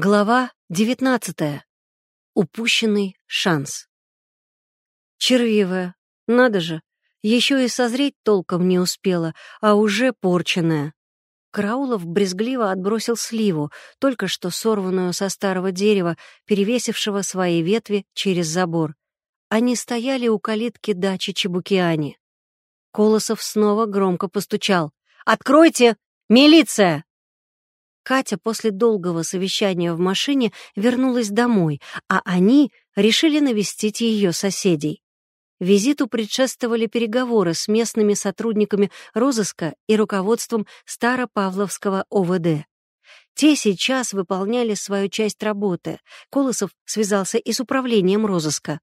Глава 19. Упущенный шанс. Червивая, надо же, еще и созреть толком не успела, а уже порченная. Караулов брезгливо отбросил сливу, только что сорванную со старого дерева, перевесившего свои ветви через забор. Они стояли у калитки дачи Чебукиани. Колосов снова громко постучал. «Откройте! Милиция!» Катя после долгого совещания в машине вернулась домой, а они решили навестить ее соседей. Визиту предшествовали переговоры с местными сотрудниками розыска и руководством Старопавловского ОВД. Те сейчас выполняли свою часть работы. Колосов связался и с управлением розыска.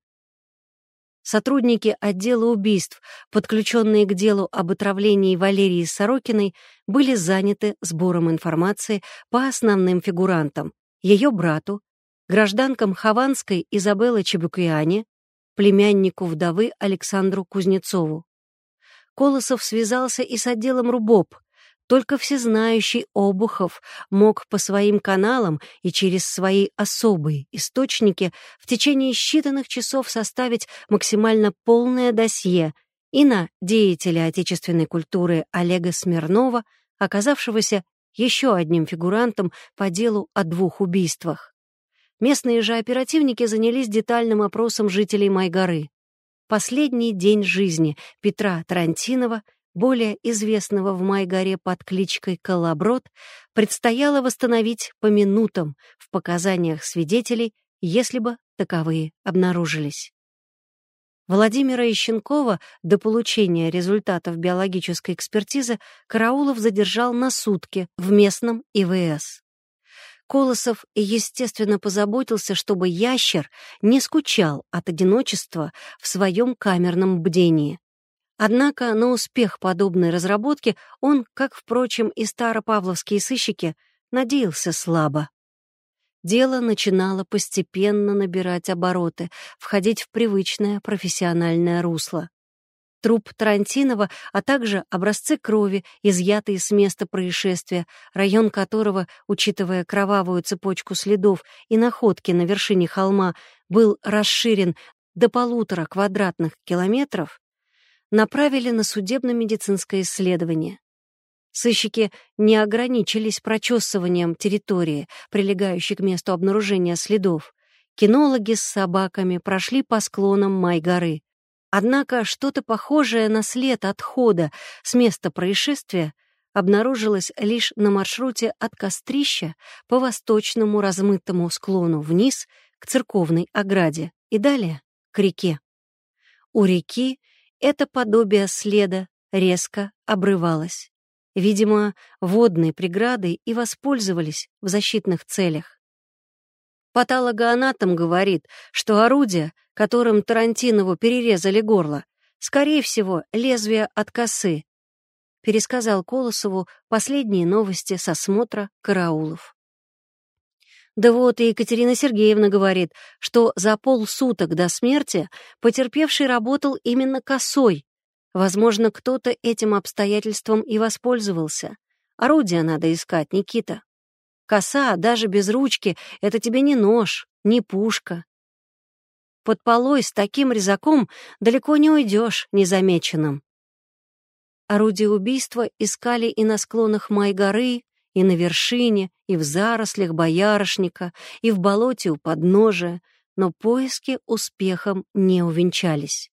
Сотрудники отдела убийств, подключенные к делу об отравлении Валерии Сорокиной, были заняты сбором информации по основным фигурантам, ее брату, гражданкам Хованской Изабелле Чебукиане, племяннику вдовы Александру Кузнецову. Колосов связался и с отделом РУБОП, только всезнающий Обухов мог по своим каналам и через свои особые источники в течение считанных часов составить максимально полное досье и на деятеля отечественной культуры Олега Смирнова, оказавшегося еще одним фигурантом по делу о двух убийствах. Местные же оперативники занялись детальным опросом жителей Майгоры. Последний день жизни Петра Тарантинова — более известного в Майгаре под кличкой Колоброд, предстояло восстановить по минутам в показаниях свидетелей, если бы таковые обнаружились. Владимира Ищенкова до получения результатов биологической экспертизы Караулов задержал на сутки в местном ИВС. Колосов, естественно, позаботился, чтобы ящер не скучал от одиночества в своем камерном бдении. Однако на успех подобной разработки он, как, впрочем, и старопавловские сыщики, надеялся слабо. Дело начинало постепенно набирать обороты, входить в привычное профессиональное русло. Труп Тарантинова, а также образцы крови, изъятые с места происшествия, район которого, учитывая кровавую цепочку следов и находки на вершине холма, был расширен до полутора квадратных километров, направили на судебно-медицинское исследование. Сыщики не ограничились прочесыванием территории, прилегающей к месту обнаружения следов. Кинологи с собаками прошли по склонам Май-горы. Однако что-то похожее на след отхода с места происшествия обнаружилось лишь на маршруте от кострища по восточному размытому склону вниз к церковной ограде и далее к реке. У реки это подобие следа резко обрывалось. Видимо, водной преградой и воспользовались в защитных целях. Патологоанатом говорит, что орудие, которым Тарантинову перерезали горло, скорее всего, лезвие от косы, пересказал Колосову последние новости со смотра караулов. Да вот и Екатерина Сергеевна говорит, что за полсуток до смерти потерпевший работал именно косой. Возможно, кто-то этим обстоятельством и воспользовался. Орудие надо искать, Никита. Коса, даже без ручки, это тебе не нож, не пушка. Под полой с таким резаком далеко не уйдешь незамеченным. Орудие убийства искали и на склонах Май-горы, и на вершине, и в зарослях боярышника, и в болоте у подножия, но поиски успехом не увенчались.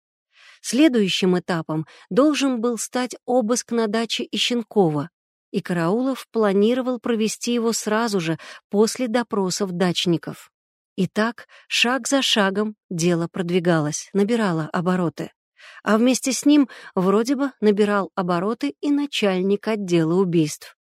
Следующим этапом должен был стать обыск на даче Ищенкова, и Караулов планировал провести его сразу же после допросов дачников. И так, шаг за шагом, дело продвигалось, набирало обороты. А вместе с ним вроде бы набирал обороты и начальник отдела убийств.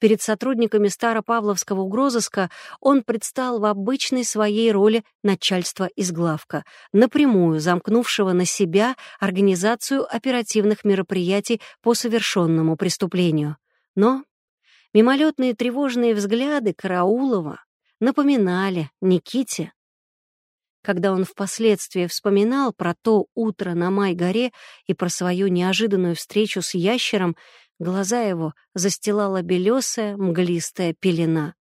Перед сотрудниками Старопавловского угрозыска он предстал в обычной своей роли начальства изглавка, напрямую замкнувшего на себя организацию оперативных мероприятий по совершенному преступлению. Но мимолетные тревожные взгляды Караулова напоминали Никите, когда он впоследствии вспоминал про то утро на Май-горе и про свою неожиданную встречу с ящером, Глаза его застилала белесая, мглистая пелена.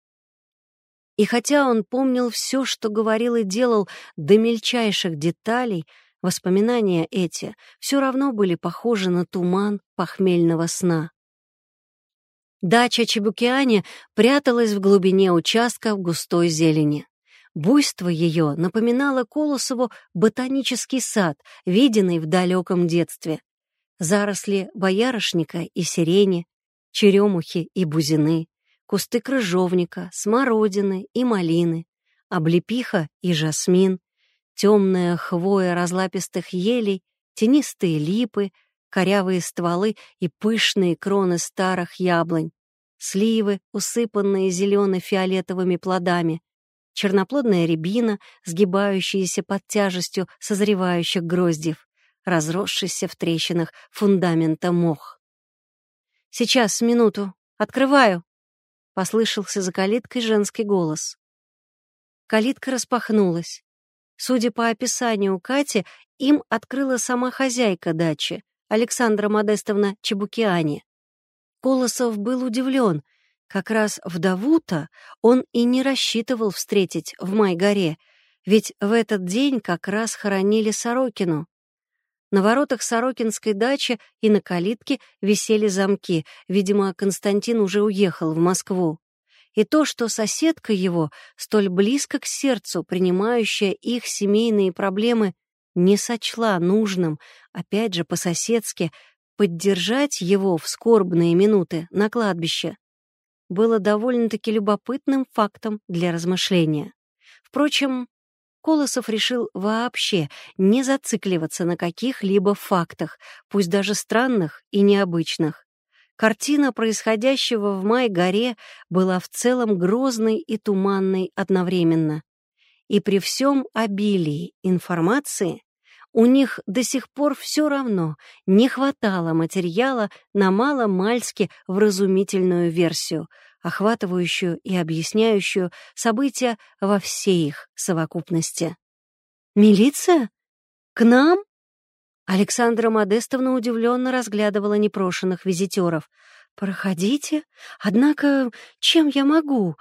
И хотя он помнил все, что говорил и делал до мельчайших деталей, воспоминания эти все равно были похожи на туман похмельного сна. Дача Чебукиани пряталась в глубине участка в густой зелени. Буйство ее напоминало Колосову ботанический сад, виденный в далеком детстве. Заросли боярышника и сирени, черемухи и бузины, кусты крыжовника, смородины и малины, облепиха и жасмин, темная хвоя разлапистых елей, тенистые липы, корявые стволы и пышные кроны старых яблонь, сливы, усыпанные зелено-фиолетовыми плодами, черноплодная рябина, сгибающаяся под тяжестью созревающих гроздьев, разросшийся в трещинах фундамента мох. «Сейчас, минуту. Открываю!» — послышался за калиткой женский голос. Калитка распахнулась. Судя по описанию Кати, им открыла сама хозяйка дачи, Александра Модестовна Чебукиани. Колосов был удивлен. Как раз вдову-то он и не рассчитывал встретить в Майгоре, ведь в этот день как раз хоронили Сорокину. На воротах Сорокинской дачи и на калитке висели замки. Видимо, Константин уже уехал в Москву. И то, что соседка его, столь близко к сердцу, принимающая их семейные проблемы, не сочла нужным, опять же по-соседски, поддержать его в скорбные минуты на кладбище, было довольно-таки любопытным фактом для размышления. Впрочем, Колосов решил вообще не зацикливаться на каких-либо фактах, пусть даже странных и необычных. Картина происходящего в Май-горе была в целом грозной и туманной одновременно. И при всем обилии информации у них до сих пор все равно не хватало материала на маломальски вразумительную версию, охватывающую и объясняющую события во всей их совокупности. «Милиция? К нам?» Александра Модестовна удивленно разглядывала непрошенных визитеров. «Проходите. Однако, чем я могу?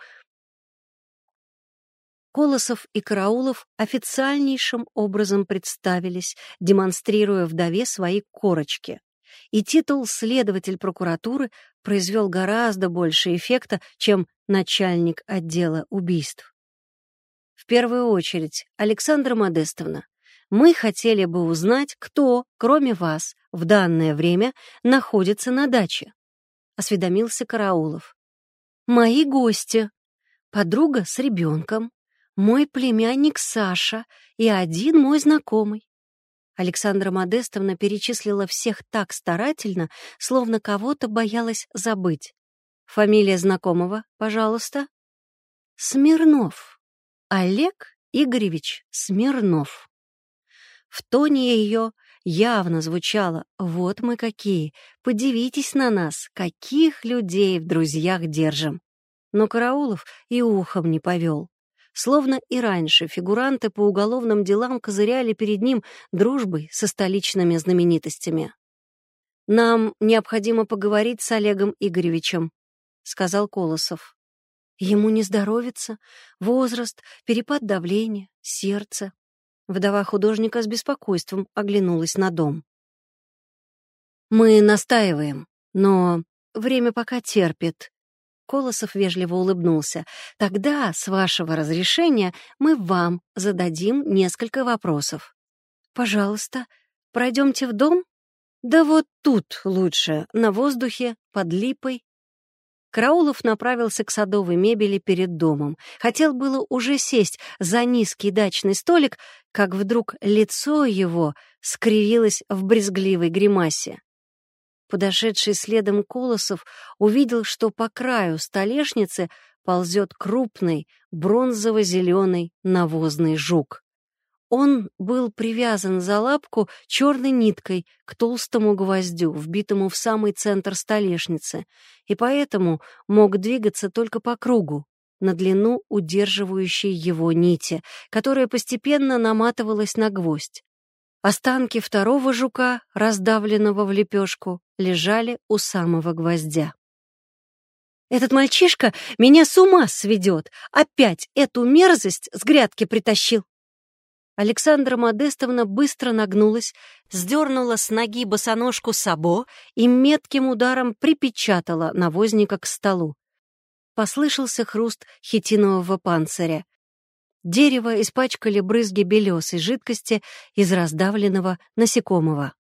Колосов и Караулов официальнейшим образом представились, демонстрируя вдове свои корочки. И титул «следователь прокуратуры» произвел гораздо больше эффекта, чем начальник отдела убийств. В первую очередь, Александра Модестовна, мы хотели бы узнать, кто, кроме вас, в данное время находится на даче, — осведомился Караулов. Мои гости, подруга с ребенком, мой племянник Саша и один мой знакомый. Александра Модестовна перечислила всех так старательно, словно кого-то боялась забыть. Фамилия знакомого, пожалуйста. Смирнов. Олег Игоревич Смирнов. В тоне ее явно звучало «Вот мы какие! Подивитесь на нас, каких людей в друзьях держим!» Но Караулов и ухом не повел. Словно и раньше фигуранты по уголовным делам козыряли перед ним дружбой со столичными знаменитостями. «Нам необходимо поговорить с Олегом Игоревичем», — сказал Колосов. «Ему не здоровится. Возраст, перепад давления, сердце». Вдова художника с беспокойством оглянулась на дом. «Мы настаиваем, но время пока терпит», Колосов вежливо улыбнулся. «Тогда, с вашего разрешения, мы вам зададим несколько вопросов». «Пожалуйста, пройдемте в дом?» «Да вот тут лучше, на воздухе, под липой». Краулов направился к садовой мебели перед домом. Хотел было уже сесть за низкий дачный столик, как вдруг лицо его скривилось в брезгливой гримасе. Подошедший следом Колосов увидел, что по краю столешницы ползет крупный бронзово-зеленый навозный жук. Он был привязан за лапку черной ниткой к толстому гвоздю, вбитому в самый центр столешницы, и поэтому мог двигаться только по кругу, на длину удерживающей его нити, которая постепенно наматывалась на гвоздь. Останки второго жука, раздавленного в лепешку, лежали у самого гвоздя. Этот мальчишка меня с ума сведет. Опять эту мерзость с грядки притащил. Александра Модестовна быстро нагнулась, сдернула с ноги босоножку Сабо и метким ударом припечатала навозника к столу. Послышался хруст хитинового панциря. Дерево испачкали брызги белесой жидкости из раздавленного насекомого.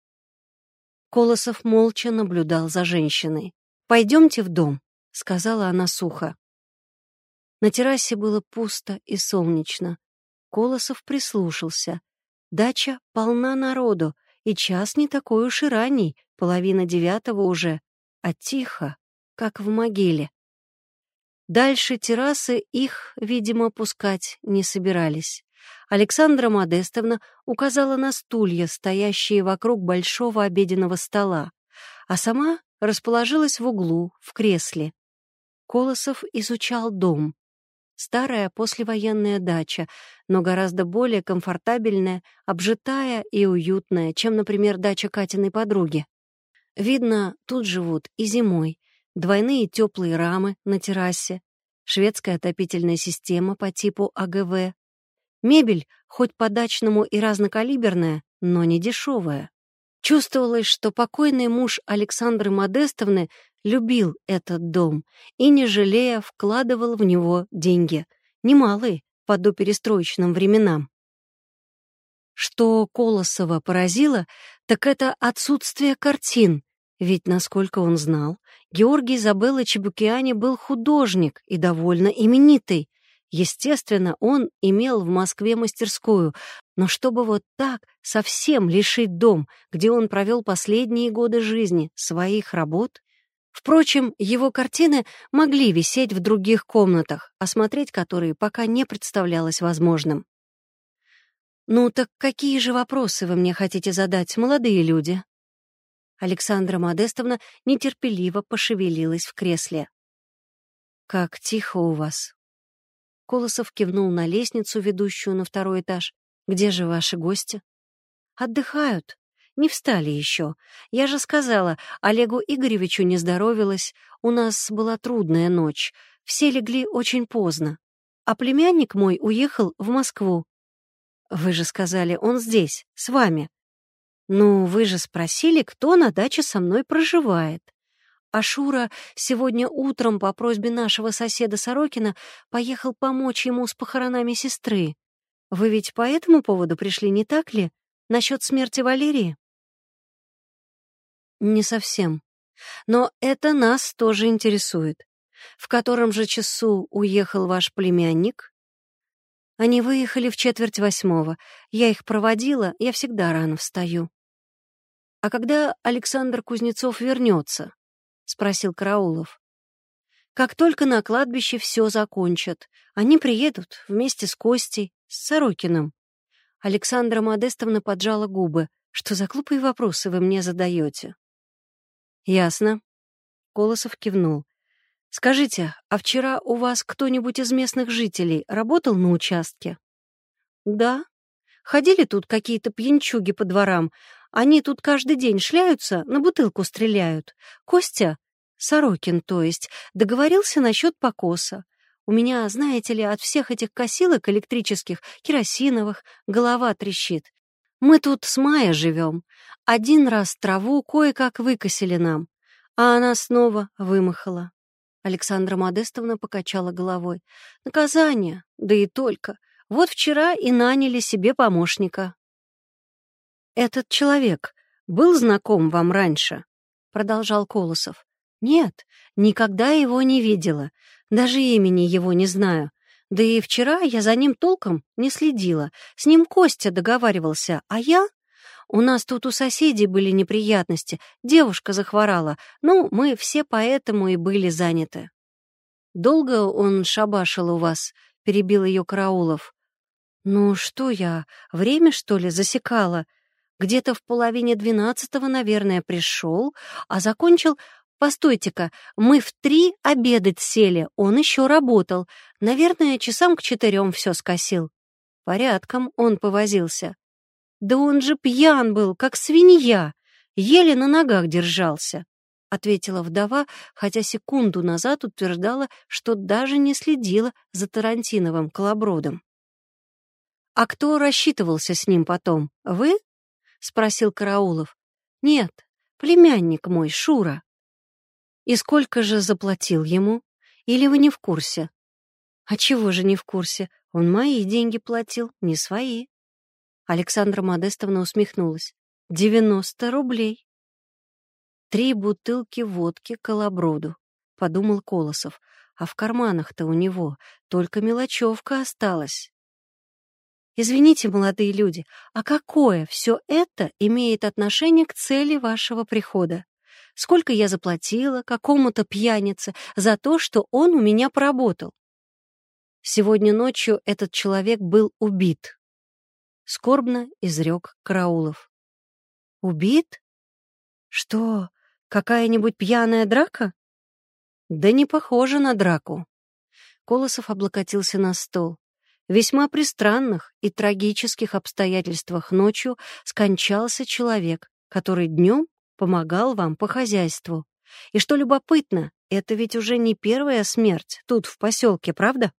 Колосов молча наблюдал за женщиной. «Пойдемте в дом», — сказала она сухо. На террасе было пусто и солнечно. Колосов прислушался. Дача полна народу, и час не такой уж и ранний, половина девятого уже, а тихо, как в могиле. Дальше террасы их, видимо, пускать не собирались. Александра Модестовна указала на стулья, стоящие вокруг большого обеденного стола, а сама расположилась в углу, в кресле. Колосов изучал дом. Старая послевоенная дача, но гораздо более комфортабельная, обжитая и уютная, чем, например, дача Катиной подруги. Видно, тут живут и зимой. Двойные теплые рамы на террасе, шведская отопительная система по типу АГВ, Мебель, хоть по-дачному и разнокалиберная, но не дешевая. Чувствовалось, что покойный муж Александры Модестовны любил этот дом и, не жалея, вкладывал в него деньги, немалые по доперестроечным временам. Что Колосова поразило, так это отсутствие картин, ведь, насколько он знал, Георгий Забелыч Букиани был художник и довольно именитый, Естественно, он имел в Москве мастерскую, но чтобы вот так совсем лишить дом, где он провел последние годы жизни, своих работ? Впрочем, его картины могли висеть в других комнатах, осмотреть которые пока не представлялось возможным. «Ну так какие же вопросы вы мне хотите задать, молодые люди?» Александра Модестовна нетерпеливо пошевелилась в кресле. «Как тихо у вас», Колосов кивнул на лестницу, ведущую на второй этаж. «Где же ваши гости?» «Отдыхают. Не встали еще. Я же сказала, Олегу Игоревичу не здоровилось. У нас была трудная ночь. Все легли очень поздно. А племянник мой уехал в Москву. Вы же сказали, он здесь, с вами. Ну, вы же спросили, кто на даче со мной проживает. А Шура сегодня утром по просьбе нашего соседа Сорокина поехал помочь ему с похоронами сестры. Вы ведь по этому поводу пришли, не так ли? Насчет смерти Валерии? Не совсем. Но это нас тоже интересует. В котором же часу уехал ваш племянник? Они выехали в четверть восьмого. Я их проводила, я всегда рано встаю. А когда Александр Кузнецов вернется? — спросил Караулов. «Как только на кладбище все закончат, они приедут вместе с Костей, с Сорокиным». Александра Модестовна поджала губы. «Что за глупые вопросы вы мне задаете?» «Ясно». Колосов кивнул. «Скажите, а вчера у вас кто-нибудь из местных жителей работал на участке?» «Да. Ходили тут какие-то пьянчуги по дворам, они тут каждый день шляются, на бутылку стреляют. Костя, Сорокин, то есть, договорился насчет покоса. У меня, знаете ли, от всех этих косилок электрических, керосиновых, голова трещит. Мы тут с Майей живем. Один раз траву кое-как выкосили нам, а она снова вымахала. Александра Модестовна покачала головой. Наказание, да и только. Вот вчера и наняли себе помощника. «Этот человек был знаком вам раньше?» — продолжал Колосов. «Нет, никогда его не видела. Даже имени его не знаю. Да и вчера я за ним толком не следила. С ним Костя договаривался, а я... У нас тут у соседей были неприятности. Девушка захворала. Ну, мы все поэтому и были заняты». «Долго он шабашил у вас?» — перебил ее Караулов. «Ну что я, время, что ли, засекала?» Где-то в половине двенадцатого, наверное, пришел, а закончил... Постойте-ка, мы в три обедать сели, он еще работал. Наверное, часам к четырем все скосил. Порядком он повозился. Да он же пьян был, как свинья, еле на ногах держался. — ответила вдова, хотя секунду назад утверждала, что даже не следила за Тарантиновым колобродом. «А кто рассчитывался с ним потом? Вы?» — спросил Караулов. «Нет, племянник мой, Шура». «И сколько же заплатил ему? Или вы не в курсе?» «А чего же не в курсе? Он мои деньги платил, не свои». Александра Модестовна усмехнулась. «Девяносто рублей». Три бутылки водки колоброду, подумал Колосов. А в карманах-то у него только мелочевка осталась. Извините, молодые люди, а какое все это имеет отношение к цели вашего прихода? Сколько я заплатила какому-то пьянице за то, что он у меня поработал? Сегодня ночью этот человек был убит. Скорбно изрек Караулов. Убит? Что, Какая-нибудь пьяная драка? Да не похоже на драку. Колосов облокотился на стол. Весьма при странных и трагических обстоятельствах ночью скончался человек, который днем помогал вам по хозяйству. И что любопытно, это ведь уже не первая смерть тут, в поселке, правда?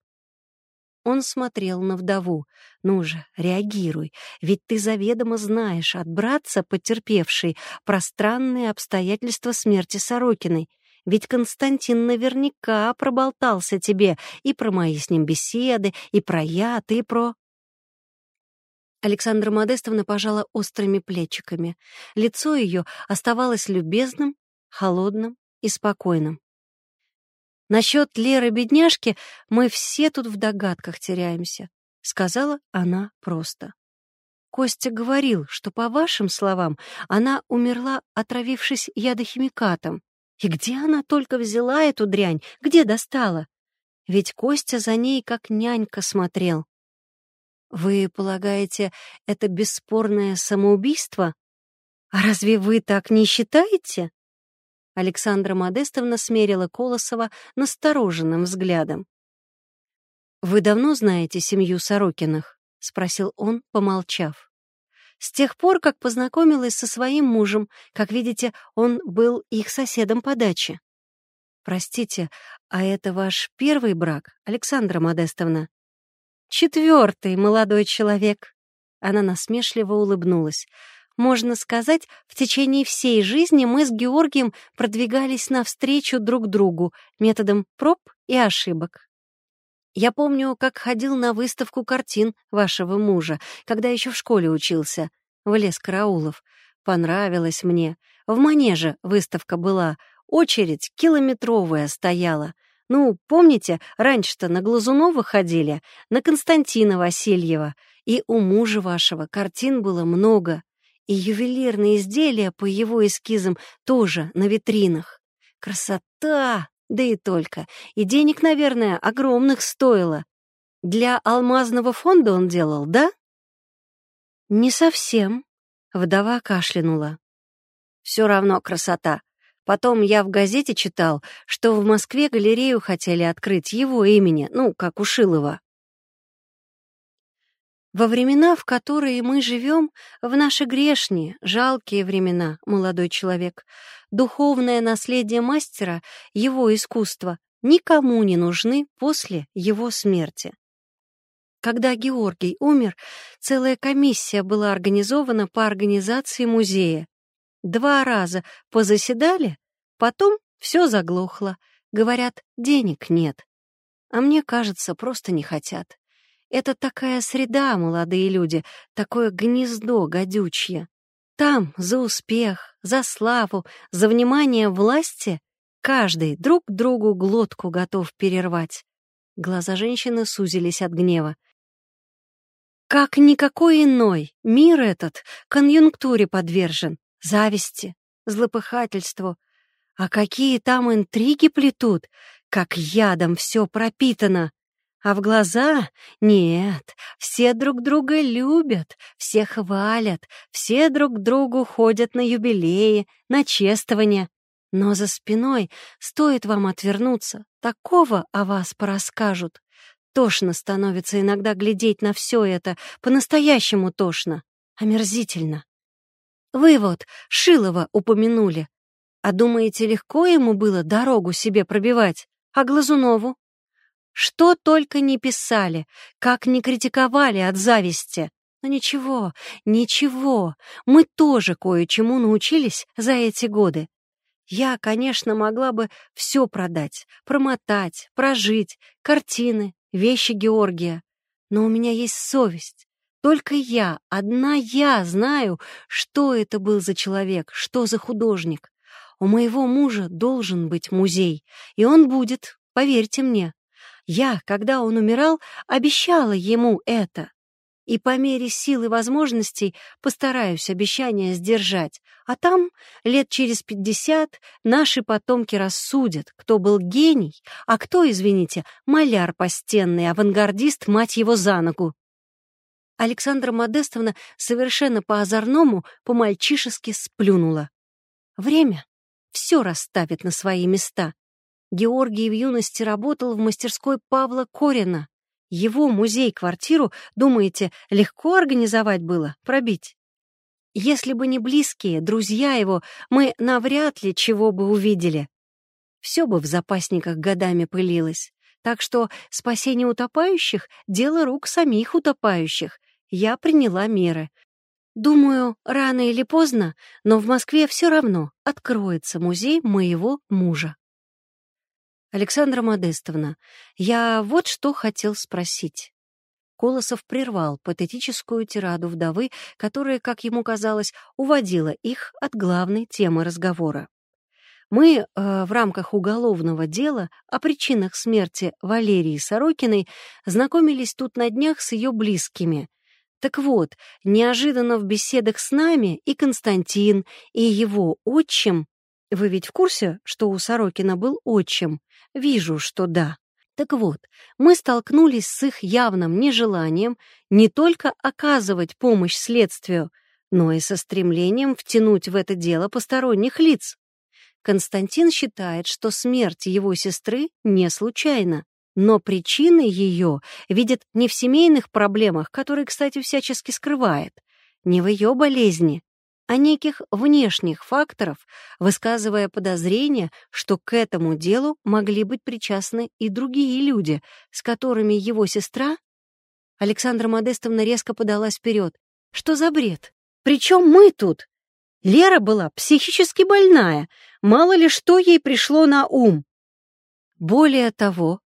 Он смотрел на вдову. «Ну же, реагируй, ведь ты заведомо знаешь от братца, потерпевшей, пространные обстоятельства смерти Сорокиной. Ведь Константин наверняка проболтался тебе и про мои с ним беседы, и про яд, и про...» Александра Модестовна пожала острыми плечиками. Лицо ее оставалось любезным, холодным и спокойным. Насчет Леры-бедняжки мы все тут в догадках теряемся», — сказала она просто. Костя говорил, что, по вашим словам, она умерла, отравившись ядохимикатом. И где она только взяла эту дрянь? Где достала? Ведь Костя за ней как нянька смотрел. Вы полагаете, это бесспорное самоубийство? А разве вы так не считаете? Александра Модестовна смерила Колосова настороженным взглядом. «Вы давно знаете семью Сорокиных?» — спросил он, помолчав. «С тех пор, как познакомилась со своим мужем, как видите, он был их соседом по даче». «Простите, а это ваш первый брак, Александра Модестовна?» «Четвертый, молодой человек». Она насмешливо улыбнулась. Можно сказать, в течение всей жизни мы с Георгием продвигались навстречу друг другу методом проб и ошибок. Я помню, как ходил на выставку картин вашего мужа, когда еще в школе учился, в лес караулов. Понравилось мне. В манеже выставка была, очередь километровая стояла. Ну, помните, раньше-то на Глазунова ходили, на Константина Васильева, и у мужа вашего картин было много. И ювелирные изделия по его эскизам тоже на витринах. Красота! Да и только. И денег, наверное, огромных стоило. Для алмазного фонда он делал, да? Не совсем. Вдова кашлянула. Все равно красота. Потом я в газете читал, что в Москве галерею хотели открыть его имени, ну, как у Шилова. Во времена, в которые мы живем, в наши грешние, жалкие времена, молодой человек, духовное наследие мастера, его искусства, никому не нужны после его смерти. Когда Георгий умер, целая комиссия была организована по организации музея. Два раза позаседали, потом все заглохло. Говорят, денег нет. А мне кажется, просто не хотят. Это такая среда, молодые люди, такое гнездо гадючье. Там за успех, за славу, за внимание власти каждый друг другу глотку готов перервать. Глаза женщины сузились от гнева. Как никакой иной, мир этот конъюнктуре подвержен, зависти, злопыхательству. А какие там интриги плетут, как ядом все пропитано. А в глаза — нет, все друг друга любят, все хвалят, все друг другу ходят на юбилеи, на чествования. Но за спиной стоит вам отвернуться, такого о вас порасскажут. Тошно становится иногда глядеть на все это, по-настоящему тошно, омерзительно. Вы вот Шилова упомянули. А думаете, легко ему было дорогу себе пробивать? А Глазунову? Что только не писали, как не критиковали от зависти. Но ничего, ничего, мы тоже кое-чему научились за эти годы. Я, конечно, могла бы все продать, промотать, прожить, картины, вещи Георгия. Но у меня есть совесть. Только я, одна я знаю, что это был за человек, что за художник. У моего мужа должен быть музей, и он будет, поверьте мне. Я, когда он умирал, обещала ему это и по мере сил и возможностей постараюсь обещание сдержать. А там, лет через пятьдесят, наши потомки рассудят, кто был гений, а кто, извините, маляр постенный, авангардист, мать его за ногу. Александра Модестовна совершенно по-озорному, по-мальчишески сплюнула. Время все расставит на свои места. Георгий в юности работал в мастерской Павла Корина. Его музей-квартиру, думаете, легко организовать было, пробить? Если бы не близкие, друзья его, мы навряд ли чего бы увидели. Все бы в запасниках годами пылилось. Так что спасение утопающих — дело рук самих утопающих. Я приняла меры. Думаю, рано или поздно, но в Москве все равно откроется музей моего мужа. Александра Модестовна, я вот что хотел спросить. Колосов прервал патетическую тираду вдовы, которая, как ему казалось, уводила их от главной темы разговора. Мы э, в рамках уголовного дела о причинах смерти Валерии Сорокиной знакомились тут на днях с ее близкими. Так вот, неожиданно в беседах с нами и Константин, и его отчим вы ведь в курсе, что у Сорокина был отчим? Вижу, что да. Так вот, мы столкнулись с их явным нежеланием не только оказывать помощь следствию, но и со стремлением втянуть в это дело посторонних лиц. Константин считает, что смерть его сестры не случайна, но причины ее видит не в семейных проблемах, которые, кстати, всячески скрывает, не в ее болезни, а неких внешних факторов, высказывая подозрение, что к этому делу могли быть причастны и другие люди, с которыми его сестра... Александра Модестовна резко подалась вперед. «Что за бред? Причем мы тут? Лера была психически больная, мало ли что ей пришло на ум». Более того,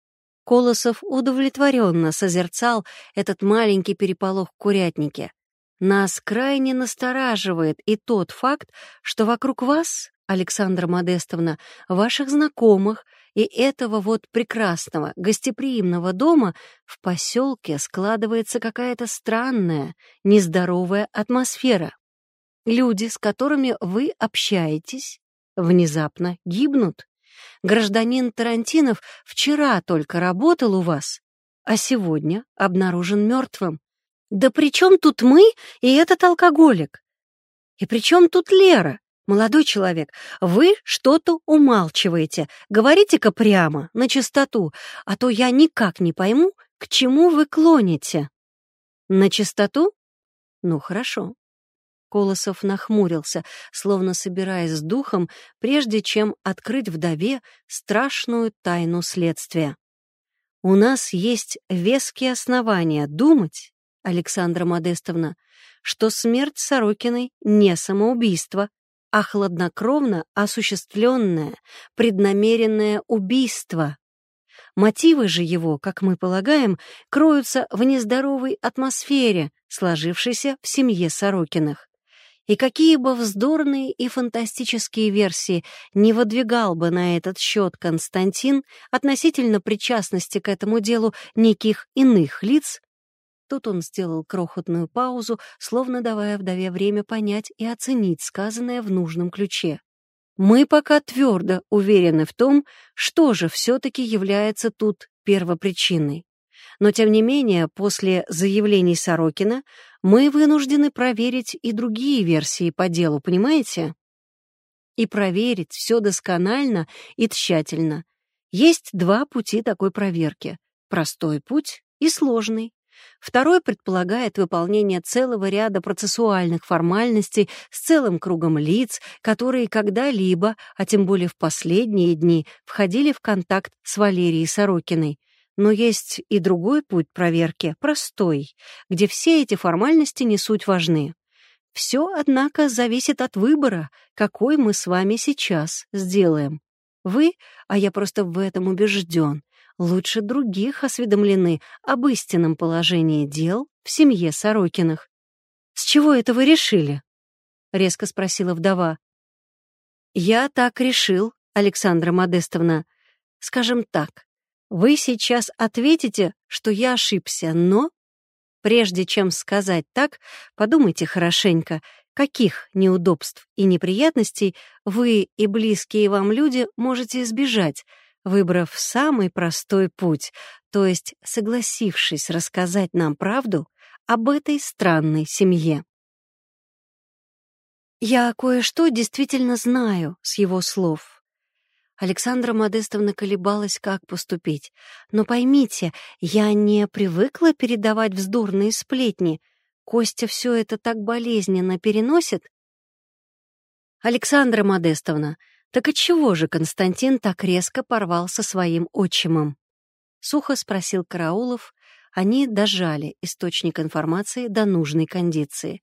Колосов удовлетворенно созерцал этот маленький переполох в курятнике. Нас крайне настораживает и тот факт, что вокруг вас, Александра Модестовна, ваших знакомых и этого вот прекрасного, гостеприимного дома в поселке складывается какая-то странная, нездоровая атмосфера. Люди, с которыми вы общаетесь, внезапно гибнут. Гражданин Тарантинов вчера только работал у вас, а сегодня обнаружен мертвым. Да при чем тут мы и этот алкоголик? И при чем тут Лера? Молодой человек, вы что-то умалчиваете. Говорите-ка прямо, на чистоту, а то я никак не пойму, к чему вы клоните. На чистоту? Ну, хорошо. Колосов нахмурился, словно собираясь с духом, прежде чем открыть вдове страшную тайну следствия. У нас есть веские основания думать, Александра Модестовна, что смерть Сорокиной не самоубийство, а хладнокровно осуществленное, преднамеренное убийство. Мотивы же его, как мы полагаем, кроются в нездоровой атмосфере, сложившейся в семье Сорокиных. И какие бы вздорные и фантастические версии не выдвигал бы на этот счет Константин относительно причастности к этому делу неких иных лиц, Тут он сделал крохотную паузу, словно давая вдове время понять и оценить сказанное в нужном ключе. Мы пока твердо уверены в том, что же все-таки является тут первопричиной. Но, тем не менее, после заявлений Сорокина мы вынуждены проверить и другие версии по делу, понимаете? И проверить все досконально и тщательно. Есть два пути такой проверки — простой путь и сложный. Второй предполагает выполнение целого ряда процессуальных формальностей с целым кругом лиц, которые когда-либо, а тем более в последние дни, входили в контакт с Валерией Сорокиной. Но есть и другой путь проверки, простой, где все эти формальности не суть важны. Все, однако, зависит от выбора, какой мы с вами сейчас сделаем. Вы, а я просто в этом убежден, лучше других осведомлены об истинном положении дел в семье Сорокиных. «С чего это вы решили?» — резко спросила вдова. «Я так решил, Александра Модестовна. Скажем так, вы сейчас ответите, что я ошибся, но... Прежде чем сказать так, подумайте хорошенько, каких неудобств и неприятностей вы и близкие вам люди можете избежать, выбрав самый простой путь, то есть согласившись рассказать нам правду об этой странной семье. Я кое-что действительно знаю с его слов. Александра Модестовна колебалась, как поступить. Но поймите, я не привыкла передавать вздорные сплетни. Костя все это так болезненно переносит. Александра Модестовна, так отчего же Константин так резко порвал со своим отчимом? Сухо спросил Караулов. Они дожали источник информации до нужной кондиции.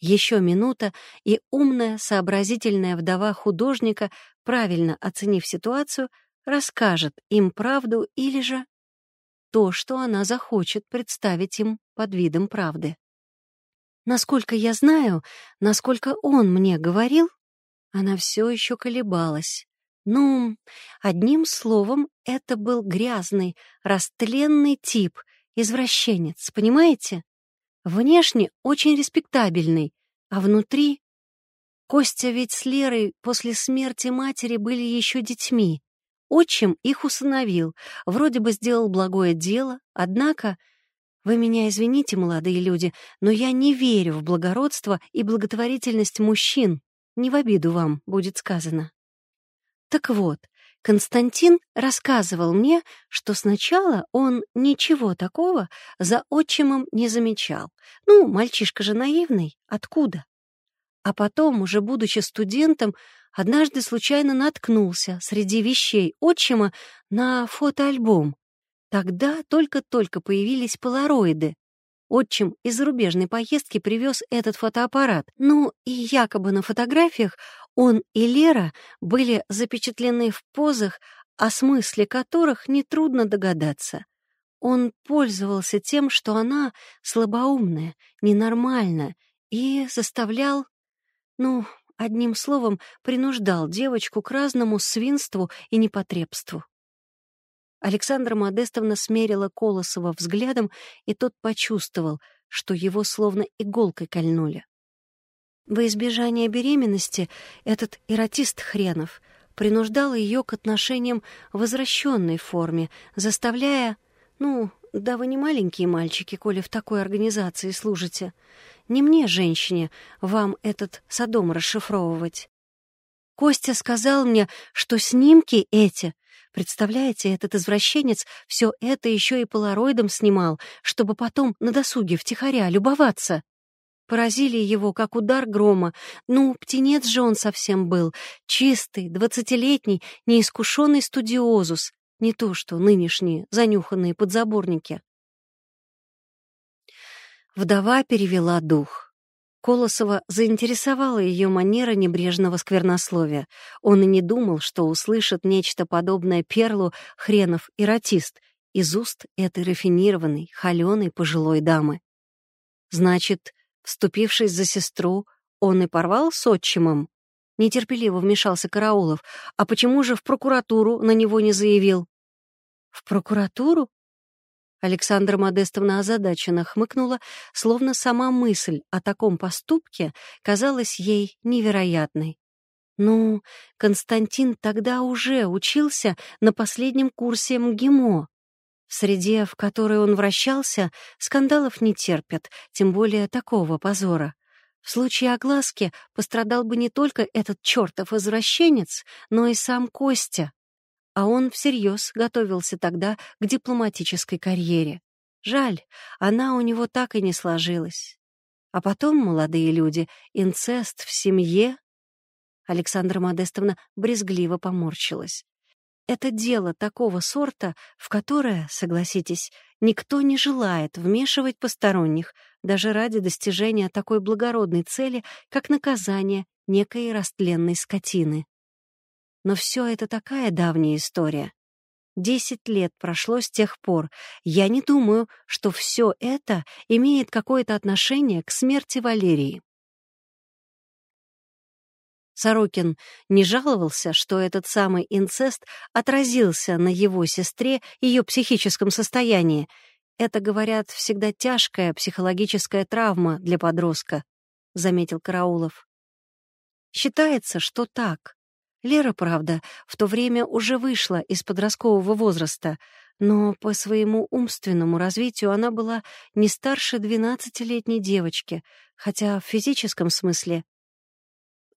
Еще минута, и умная, сообразительная вдова художника, правильно оценив ситуацию, расскажет им правду или же то, что она захочет представить им под видом правды. Насколько я знаю, насколько он мне говорил, она все еще колебалась. Ну, одним словом, это был грязный, растленный тип, извращенец, понимаете? Внешне очень респектабельный, а внутри... Костя ведь с Лерой после смерти матери были еще детьми. Отчим их усыновил, вроде бы сделал благое дело, однако... Вы меня извините, молодые люди, но я не верю в благородство и благотворительность мужчин. Не в обиду вам будет сказано. Так вот, Константин рассказывал мне, что сначала он ничего такого за отчимом не замечал. Ну, мальчишка же наивный, откуда? А потом, уже будучи студентом, однажды случайно наткнулся среди вещей отчима на фотоальбом. Тогда только-только появились полароиды. Отчим из зарубежной поездки привез этот фотоаппарат. Ну, и якобы на фотографиях он и Лера были запечатлены в позах, о смысле которых нетрудно догадаться. Он пользовался тем, что она слабоумная, ненормальная, и заставлял, ну, одним словом, принуждал девочку к разному свинству и непотребству. Александра Модестовна смерила Колосова взглядом, и тот почувствовал, что его словно иголкой кольнули. Во избежание беременности этот эротист хренов принуждал ее к отношениям в возвращенной форме, заставляя... Ну, да вы не маленькие мальчики, коли в такой организации служите. Не мне, женщине, вам этот садом расшифровывать. Костя сказал мне, что снимки эти... Представляете, этот извращенец все это еще и полароидом снимал, чтобы потом на досуге втихаря любоваться. Поразили его, как удар грома. Ну, птенец же он совсем был. Чистый, двадцатилетний, неискушенный студиозус. Не то что нынешние занюханные подзаборники. Вдова перевела дух. Колосова заинтересовала ее манера небрежного сквернословия. Он и не думал, что услышит нечто подобное перлу хренов эротист из уст этой рафинированной, холеной пожилой дамы. Значит, Вступившись за сестру, он и порвал с отчимом? Нетерпеливо вмешался Караулов. А почему же в прокуратуру на него не заявил? В прокуратуру? Александра Модестовна озадаченно хмыкнула, словно сама мысль о таком поступке казалась ей невероятной. Ну, Константин тогда уже учился на последнем курсе МГИМО. В среде, в которой он вращался, скандалов не терпят, тем более такого позора. В случае огласки пострадал бы не только этот чертов извращенец, но и сам Костя. А он всерьез готовился тогда к дипломатической карьере. Жаль, она у него так и не сложилась. А потом, молодые люди, инцест в семье... Александра Модестовна брезгливо поморщилась. Это дело такого сорта, в которое, согласитесь, никто не желает вмешивать посторонних, даже ради достижения такой благородной цели, как наказание некой растленной скотины. Но все это такая давняя история. Десять лет прошло с тех пор. Я не думаю, что все это имеет какое-то отношение к смерти Валерии. Сорокин не жаловался, что этот самый инцест отразился на его сестре, ее психическом состоянии. Это, говорят, всегда тяжкая психологическая травма для подростка, — заметил Караулов. Считается, что так. Лера, правда, в то время уже вышла из подросткового возраста, но по своему умственному развитию она была не старше двенадцатилетней девочки, хотя в физическом смысле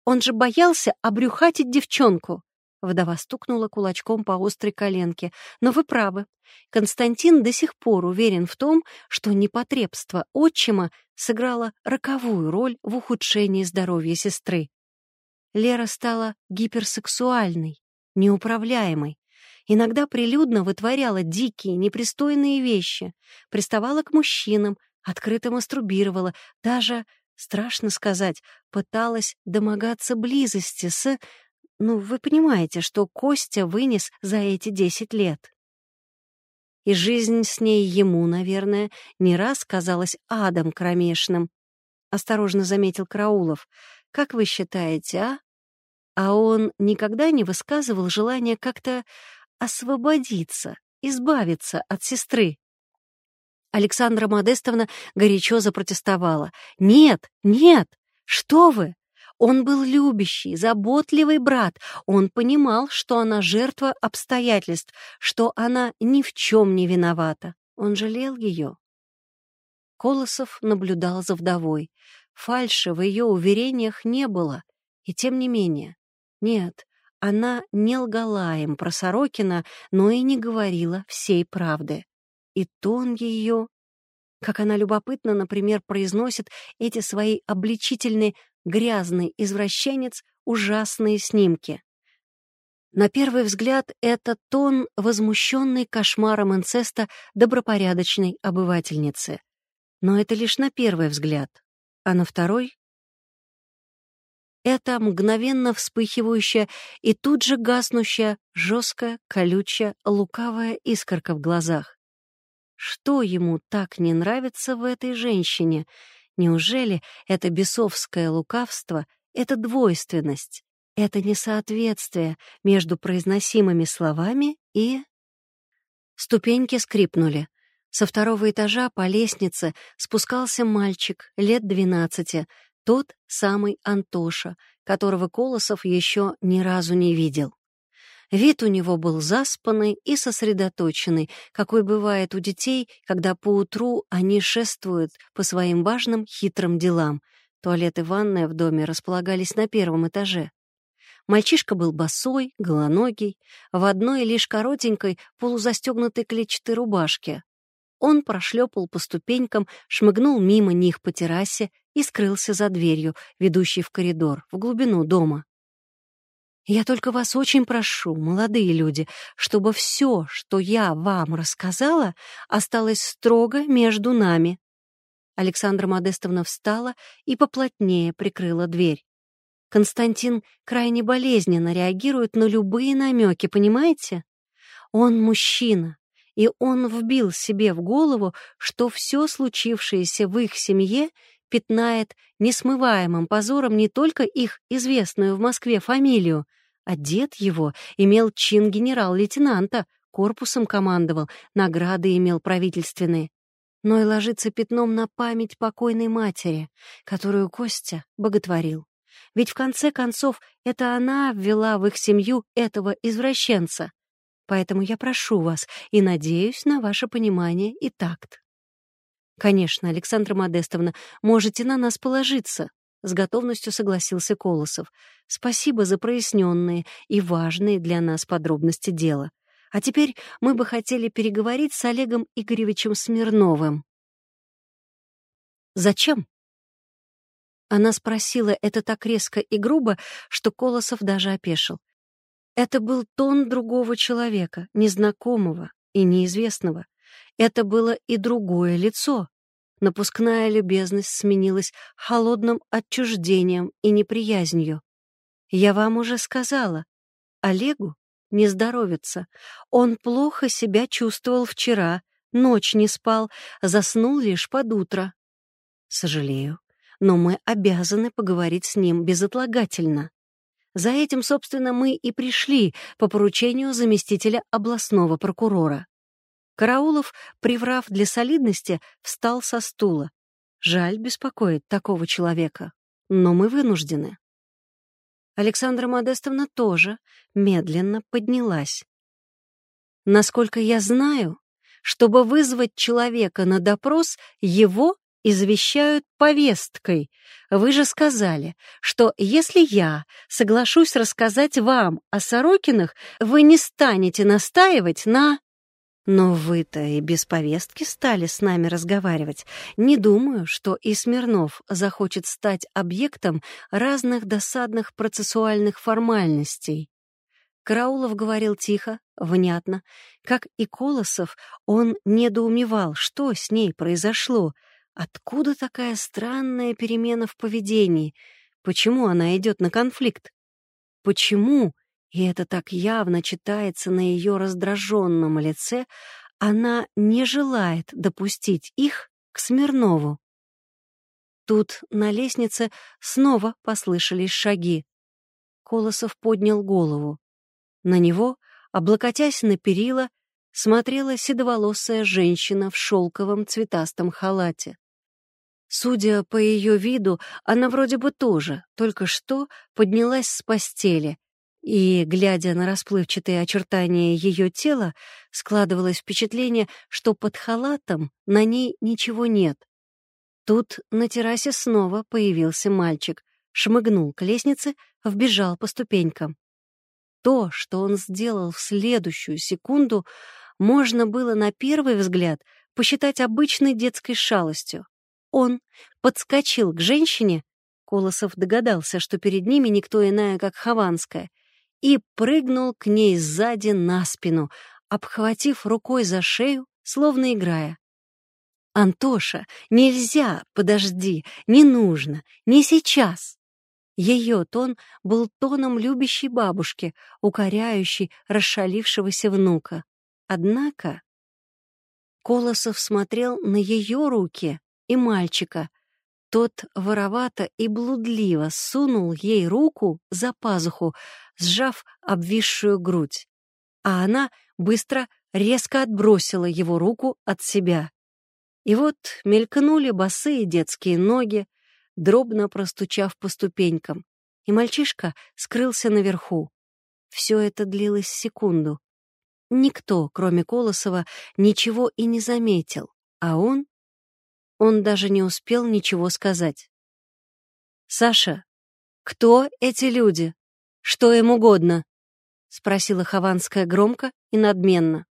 он же боялся обрюхатить девчонку. Вдова стукнула кулачком по острой коленке. Но вы правы. Константин до сих пор уверен в том, что непотребство отчима сыграло роковую роль в ухудшении здоровья сестры. Лера стала гиперсексуальной, неуправляемой. Иногда прилюдно вытворяла дикие, непристойные вещи, приставала к мужчинам, открыто мастурбировала, даже страшно сказать, пыталась домогаться близости с... Ну, вы понимаете, что Костя вынес за эти десять лет. И жизнь с ней ему, наверное, не раз казалась адом кромешным. Осторожно заметил Краулов. Как вы считаете, а? А он никогда не высказывал желания как-то освободиться, избавиться от сестры. Александра Модестовна горячо запротестовала. «Нет, нет! Что вы! Он был любящий, заботливый брат. Он понимал, что она жертва обстоятельств, что она ни в чем не виновата. Он жалел ее». Колосов наблюдал за вдовой. Фальши в ее уверениях не было. И тем не менее. Нет, она не лгала им про Сорокина, но и не говорила всей правды и тон ее, как она любопытно, например, произносит эти свои обличительные «грязный извращенец» ужасные снимки. На первый взгляд, это тон, возмущенный кошмаром инцеста добропорядочной обывательницы. Но это лишь на первый взгляд. А на второй — это мгновенно вспыхивающая и тут же гаснущая, жесткая, колючая, лукавая искорка в глазах. Что ему так не нравится в этой женщине? Неужели это бесовское лукавство, это двойственность, это несоответствие между произносимыми словами и... Ступеньки скрипнули. Со второго этажа по лестнице спускался мальчик лет двенадцати, тот самый Антоша, которого Колосов еще ни разу не видел. Вид у него был заспанный и сосредоточенный, какой бывает у детей, когда поутру они шествуют по своим важным хитрым делам. Туалет и ванная в доме располагались на первом этаже. Мальчишка был босой, голоногий, в одной лишь коротенькой, полузастегнутой клетчатой рубашке. Он прошлепал по ступенькам, шмыгнул мимо них по террасе и скрылся за дверью, ведущей в коридор, в глубину дома. Я только вас очень прошу, молодые люди, чтобы все, что я вам рассказала, осталось строго между нами». Александра Модестовна встала и поплотнее прикрыла дверь. Константин крайне болезненно реагирует на любые намеки, понимаете? Он мужчина, и он вбил себе в голову, что все случившееся в их семье пятнает несмываемым позором не только их известную в Москве фамилию, а дед его имел чин генерал-лейтенанта, корпусом командовал, награды имел правительственные. Но и ложится пятном на память покойной матери, которую Костя боготворил. Ведь в конце концов это она ввела в их семью этого извращенца. Поэтому я прошу вас и надеюсь на ваше понимание и такт. Конечно, Александра Модестовна, можете на нас положиться. С готовностью согласился Колосов. Спасибо за проясненные и важные для нас подробности дела. А теперь мы бы хотели переговорить с Олегом Игоревичем Смирновым. Зачем? Она спросила это так резко и грубо, что Колосов даже опешил. Это был тон другого человека, незнакомого и неизвестного. Это было и другое лицо. Напускная любезность сменилась холодным отчуждением и неприязнью. «Я вам уже сказала, Олегу не здоровится. Он плохо себя чувствовал вчера, ночь не спал, заснул лишь под утро. Сожалею, но мы обязаны поговорить с ним безотлагательно. За этим, собственно, мы и пришли по поручению заместителя областного прокурора. Караулов, приврав для солидности, встал со стула. Жаль беспокоить такого человека, но мы вынуждены. Александра Модестовна тоже медленно поднялась. Насколько я знаю, чтобы вызвать человека на допрос, его извещают повесткой. Вы же сказали, что если я соглашусь рассказать вам о Сорокинах, вы не станете настаивать на... Но вы-то и без повестки стали с нами разговаривать. Не думаю, что и Смирнов захочет стать объектом разных досадных процессуальных формальностей. Караулов говорил тихо, внятно. Как и Колосов, он недоумевал, что с ней произошло. Откуда такая странная перемена в поведении? Почему она идет на конфликт? Почему и это так явно читается на ее раздраженном лице, она не желает допустить их к Смирнову. Тут на лестнице снова послышались шаги. Колосов поднял голову. На него, облокотясь на перила, смотрела седоволосая женщина в шелковом цветастом халате. Судя по ее виду, она вроде бы тоже только что поднялась с постели и, глядя на расплывчатые очертания ее тела, складывалось впечатление, что под халатом на ней ничего нет. Тут на террасе снова появился мальчик, шмыгнул к лестнице, вбежал по ступенькам. То, что он сделал в следующую секунду, можно было на первый взгляд посчитать обычной детской шалостью. Он подскочил к женщине, Колосов догадался, что перед ними никто иная, как Хованская — и прыгнул к ней сзади на спину, обхватив рукой за шею, словно играя. «Антоша, нельзя, подожди, не нужно, не сейчас!» Ее тон был тоном любящей бабушки, укоряющей расшалившегося внука. Однако Колосов смотрел на ее руки и мальчика. Тот воровато и блудливо сунул ей руку за пазуху, сжав обвисшую грудь. А она быстро, резко отбросила его руку от себя. И вот мелькнули босые детские ноги, дробно простучав по ступенькам, и мальчишка скрылся наверху. Все это длилось секунду. Никто, кроме Колосова, ничего и не заметил, а он... Он даже не успел ничего сказать. «Саша, кто эти люди?» Что им угодно?» — спросила Хованская громко и надменно.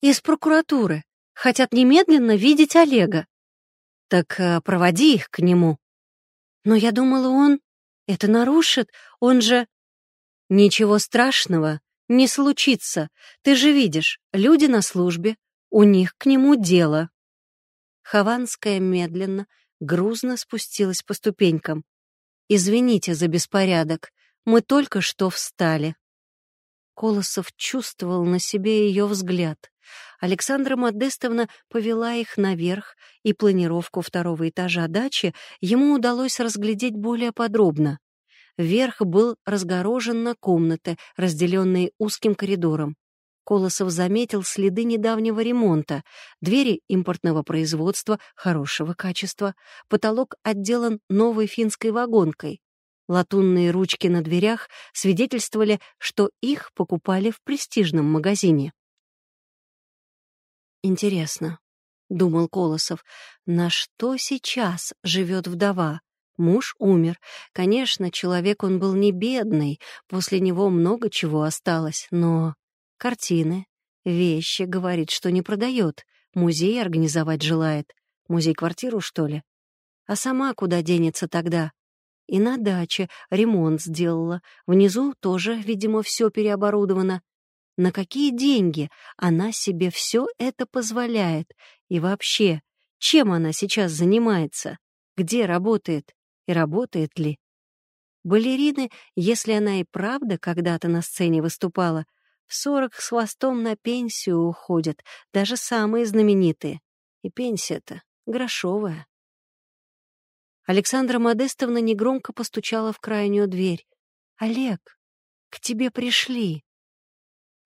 «Из прокуратуры. Хотят немедленно видеть Олега». «Так э, проводи их к нему». «Но я думала, он... Это нарушит, он же...» «Ничего страшного не случится. Ты же видишь, люди на службе, у них к нему дело». Хованская медленно, грузно спустилась по ступенькам. «Извините за беспорядок. Мы только что встали. Колосов чувствовал на себе ее взгляд. Александра Модестовна повела их наверх, и планировку второго этажа дачи ему удалось разглядеть более подробно. Верх был разгорожен на комнаты, разделенные узким коридором. Колосов заметил следы недавнего ремонта, двери импортного производства хорошего качества, потолок отделан новой финской вагонкой. Латунные ручки на дверях свидетельствовали, что их покупали в престижном магазине. «Интересно», — думал Колосов, — «на что сейчас живет вдова? Муж умер. Конечно, человек он был не бедный, после него много чего осталось, но картины, вещи, говорит, что не продает, музей организовать желает. Музей-квартиру, что ли? А сама куда денется тогда? И на даче ремонт сделала. Внизу тоже, видимо, все переоборудовано. На какие деньги она себе все это позволяет? И вообще, чем она сейчас занимается? Где работает? И работает ли? Балерины, если она и правда когда-то на сцене выступала, в сорок с хвостом на пенсию уходят, даже самые знаменитые. И пенсия-то грошовая. Александра Модестовна негромко постучала в крайнюю дверь. «Олег, к тебе пришли!»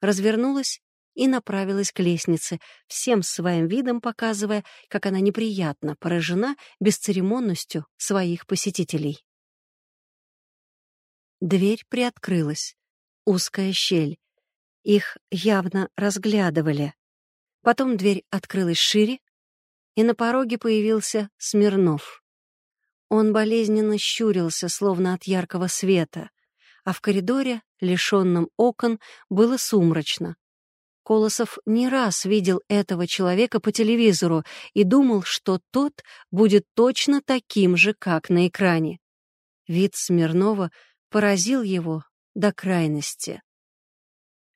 Развернулась и направилась к лестнице, всем своим видом показывая, как она неприятно поражена бесцеремонностью своих посетителей. Дверь приоткрылась. Узкая щель. Их явно разглядывали. Потом дверь открылась шире, и на пороге появился Смирнов. Он болезненно щурился, словно от яркого света, а в коридоре, лишенном окон, было сумрачно. Колосов не раз видел этого человека по телевизору и думал, что тот будет точно таким же, как на экране. Вид Смирнова поразил его до крайности.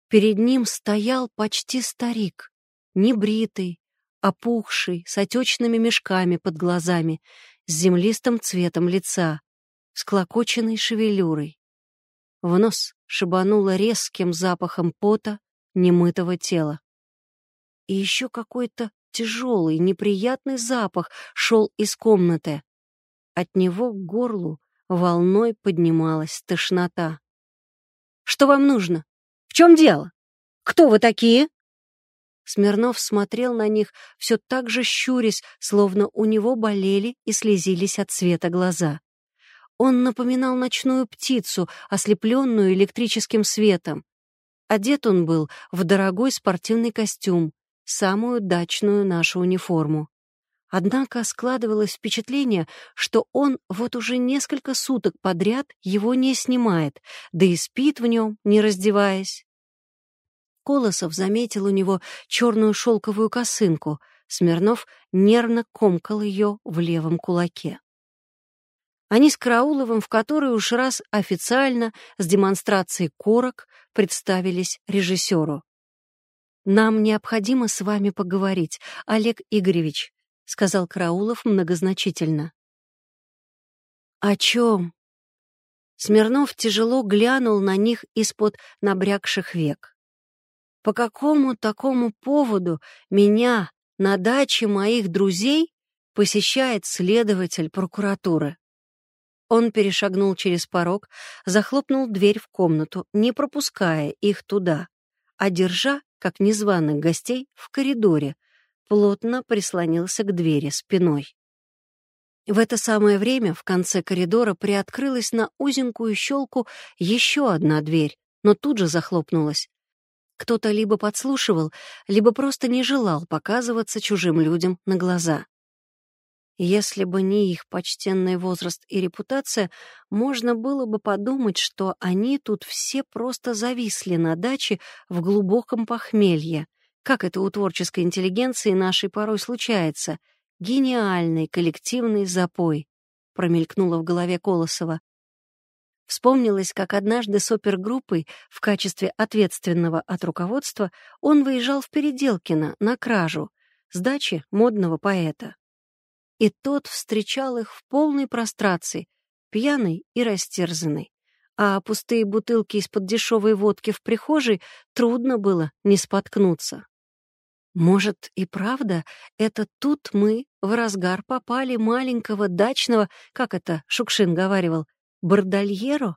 Перед ним стоял почти старик, небритый, опухший, с отечными мешками под глазами, с землистым цветом лица, с клокоченной шевелюрой. В нос шибануло резким запахом пота, немытого тела. И еще какой-то тяжелый, неприятный запах шел из комнаты. От него к горлу волной поднималась тошнота. «Что вам нужно? Чем дело? Кто вы такие?» Смирнов смотрел на них, все так же щурясь, словно у него болели и слезились от света глаза. Он напоминал ночную птицу, ослепленную электрическим светом. Одет он был в дорогой спортивный костюм, самую дачную нашу униформу. Однако складывалось впечатление, что он вот уже несколько суток подряд его не снимает, да и спит в нем, не раздеваясь. Колосов заметил у него черную шелковую косынку. Смирнов нервно комкал ее в левом кулаке. Они с Карауловым в который уж раз официально с демонстрацией корок представились режиссеру. «Нам необходимо с вами поговорить, Олег Игоревич», — сказал Караулов многозначительно. «О чем?» Смирнов тяжело глянул на них из-под набрякших век. По какому такому поводу меня на даче моих друзей посещает следователь прокуратуры? Он перешагнул через порог, захлопнул дверь в комнату, не пропуская их туда, а держа, как незваных гостей, в коридоре, плотно прислонился к двери спиной. В это самое время в конце коридора приоткрылась на узенькую щелку еще одна дверь, но тут же захлопнулась. Кто-то либо подслушивал, либо просто не желал показываться чужим людям на глаза. Если бы не их почтенный возраст и репутация, можно было бы подумать, что они тут все просто зависли на даче в глубоком похмелье. Как это у творческой интеллигенции нашей порой случается. Гениальный коллективный запой. Промелькнуло в голове Колосова. Вспомнилось, как однажды с опергруппой в качестве ответственного от руководства он выезжал в Переделкино на кражу с дачи модного поэта. И тот встречал их в полной прострации, пьяный и растерзанный. А пустые бутылки из-под дешевой водки в прихожей трудно было не споткнуться. Может, и правда, это тут мы в разгар попали маленького дачного, как это Шукшин говаривал, Бордальеро?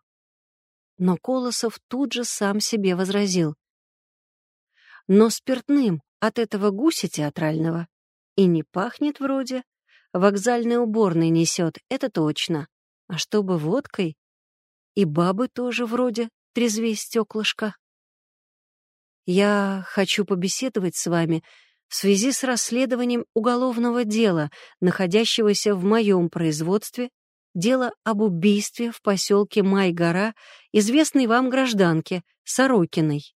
Но Колосов тут же сам себе возразил. Но спиртным от этого гуся театрального и не пахнет вроде. Вокзальный уборный несет, это точно. А чтобы водкой? И бабы тоже вроде трезвей стеклышко. Я хочу побеседовать с вами в связи с расследованием уголовного дела, находящегося в моем производстве дело об убийстве в поселке Майгора известной вам гражданке Сорокиной.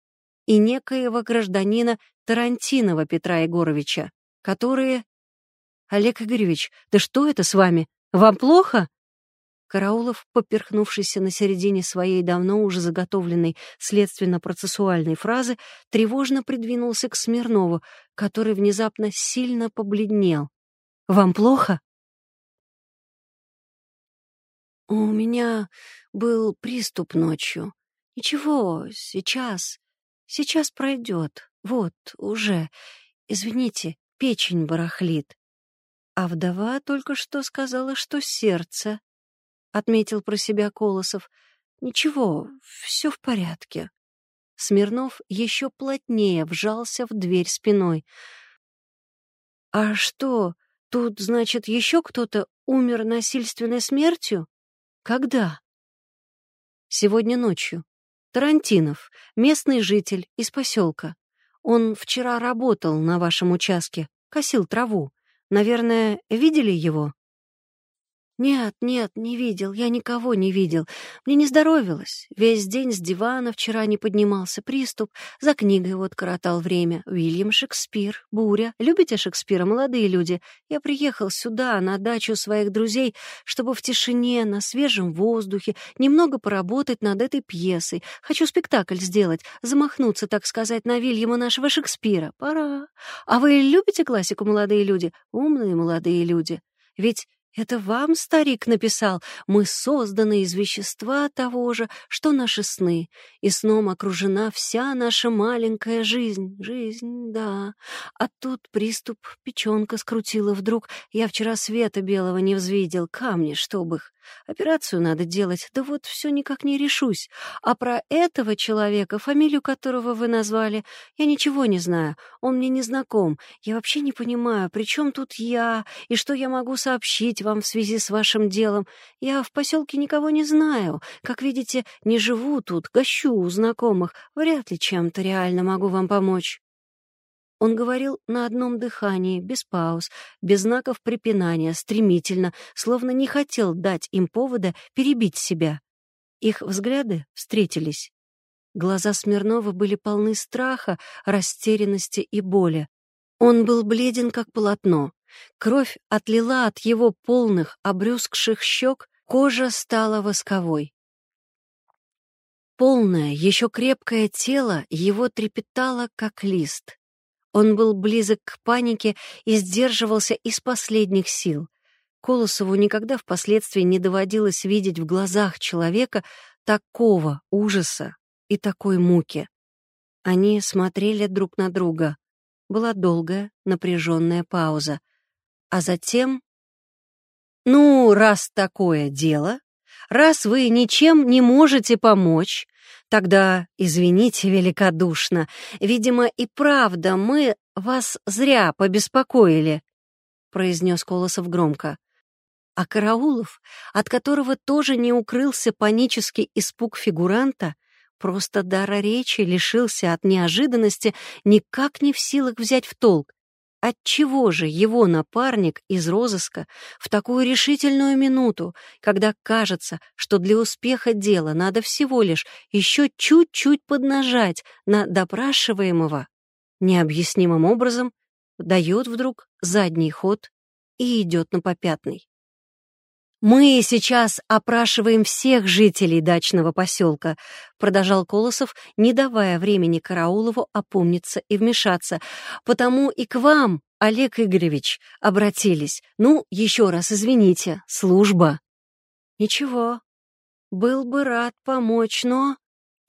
и некоего гражданина Тарантинова Петра Егоровича, которые... «Олег Игоревич, да что это с вами? Вам плохо?» Караулов, поперхнувшийся на середине своей давно уже заготовленной следственно-процессуальной фразы, тревожно придвинулся к Смирнову, который внезапно сильно побледнел. «Вам плохо?» «У меня был приступ ночью. Ничего, сейчас, сейчас пройдет. Вот, уже. Извините, печень барахлит». А вдова только что сказала, что сердце отметил про себя Колосов. Ничего, все в порядке. Смирнов еще плотнее вжался в дверь спиной. А что, тут, значит, еще кто-то умер насильственной смертью? Когда? Сегодня ночью. Тарантинов, местный житель из поселка. Он вчера работал на вашем участке, косил траву. Наверное, видели его? «Нет, нет, не видел, я никого не видел. Мне не здоровилось. Весь день с дивана вчера не поднимался приступ, за книгой вот коротал время. Уильям Шекспир, Буря. Любите Шекспира, молодые люди? Я приехал сюда, на дачу своих друзей, чтобы в тишине, на свежем воздухе, немного поработать над этой пьесой. Хочу спектакль сделать, замахнуться, так сказать, на Вильяма нашего Шекспира. Пора. А вы любите классику, молодые люди? Умные молодые люди. Ведь это вам старик написал, мы созданы из вещества того же, что наши сны, и сном окружена вся наша маленькая жизнь. Жизнь, да. А тут приступ, печенка скрутила вдруг. Я вчера света белого не взвидел, камни, чтоб их. Операцию надо делать, да вот все никак не решусь. А про этого человека, фамилию которого вы назвали, я ничего не знаю. Он мне не знаком. Я вообще не понимаю, при чем тут я и что я могу сообщить вам в связи с вашим делом. Я в поселке никого не знаю. Как видите, не живу тут, гощу у знакомых. Вряд ли чем-то реально могу вам помочь. Он говорил на одном дыхании, без пауз, без знаков препинания, стремительно, словно не хотел дать им повода перебить себя. Их взгляды встретились. Глаза Смирнова были полны страха, растерянности и боли. Он был бледен, как полотно. Кровь отлила от его полных, обрюзгших щек, кожа стала восковой. Полное, еще крепкое тело его трепетало, как лист. Он был близок к панике и сдерживался из последних сил. Колосову никогда впоследствии не доводилось видеть в глазах человека такого ужаса и такой муки. Они смотрели друг на друга. Была долгая, напряженная пауза. А затем... «Ну, раз такое дело, раз вы ничем не можете помочь, Тогда извините великодушно. Видимо, и правда мы вас зря побеспокоили, произнес Колосов громко. А Караулов, от которого тоже не укрылся панический испуг фигуранта, просто дара речи лишился от неожиданности, никак не в силах взять в толк. Отчего же его напарник из розыска в такую решительную минуту, когда кажется, что для успеха дела надо всего лишь еще чуть-чуть поднажать на допрашиваемого, необъяснимым образом дает вдруг задний ход и идет на попятный? «Мы сейчас опрашиваем всех жителей дачного поселка», продолжал Колосов, не давая времени Караулову опомниться и вмешаться. «Потому и к вам, Олег Игоревич, обратились. Ну, еще раз извините, служба». «Ничего, был бы рад помочь, но...»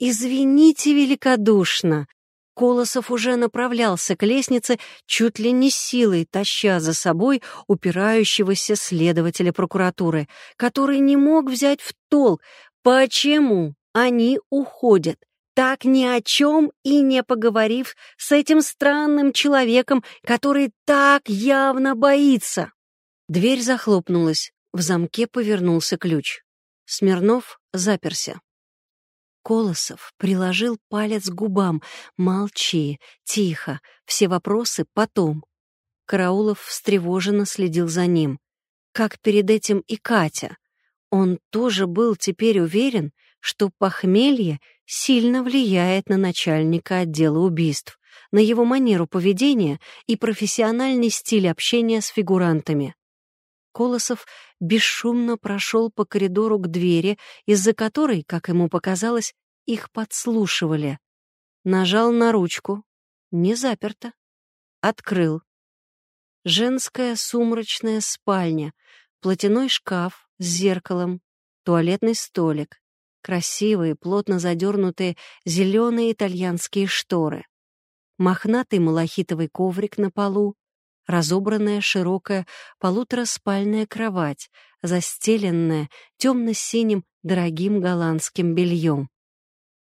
«Извините великодушно», Колосов уже направлялся к лестнице, чуть ли не силой таща за собой упирающегося следователя прокуратуры, который не мог взять в толк, почему они уходят, так ни о чем и не поговорив с этим странным человеком, который так явно боится. Дверь захлопнулась, в замке повернулся ключ. Смирнов заперся. Колосов приложил палец к губам. «Молчи, тихо, все вопросы потом». Караулов встревоженно следил за ним. Как перед этим и Катя. Он тоже был теперь уверен, что похмелье сильно влияет на начальника отдела убийств, на его манеру поведения и профессиональный стиль общения с фигурантами. Колосов бесшумно прошел по коридору к двери, из-за которой, как ему показалось, их подслушивали. Нажал на ручку. Не заперто. Открыл. Женская сумрачная спальня, платяной шкаф с зеркалом, туалетный столик, красивые, плотно задернутые зеленые итальянские шторы, мохнатый малахитовый коврик на полу, разобранная широкая полутораспальная кровать, застеленная темно-синим дорогим голландским бельем.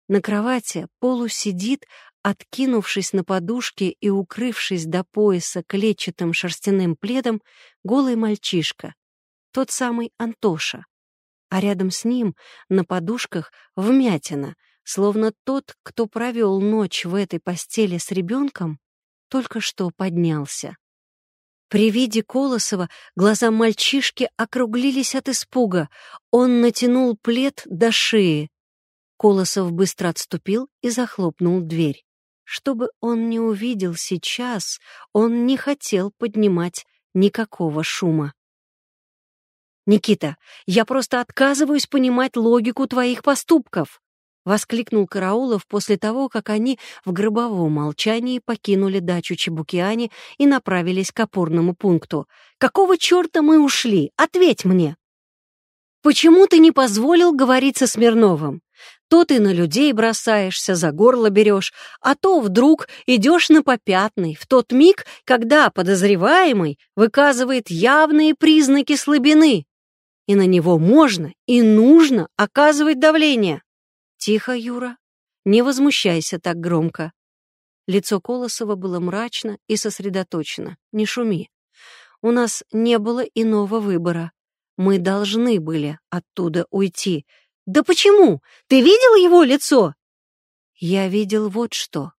На кровати полусидит, откинувшись на подушке и укрывшись до пояса клетчатым шерстяным пледом, голый мальчишка, тот самый Антоша. А рядом с ним, на подушках, вмятина, словно тот, кто провел ночь в этой постели с ребенком, только что поднялся. При виде Колосова глаза мальчишки округлились от испуга. Он натянул плед до шеи. Колосов быстро отступил и захлопнул дверь. Чтобы он не увидел сейчас, он не хотел поднимать никакого шума. «Никита, я просто отказываюсь понимать логику твоих поступков!» — воскликнул Караулов после того, как они в гробовом молчании покинули дачу Чебукиани и направились к опорному пункту. «Какого черта мы ушли? Ответь мне!» «Почему ты не позволил говорить со Смирновым? То ты на людей бросаешься, за горло берешь, а то вдруг идешь на попятный в тот миг, когда подозреваемый выказывает явные признаки слабины, и на него можно и нужно оказывать давление». «Тихо, Юра, не возмущайся так громко». Лицо Колосова было мрачно и сосредоточено. «Не шуми. У нас не было иного выбора. Мы должны были оттуда уйти. Да почему? Ты видел его лицо?» Я видел вот что.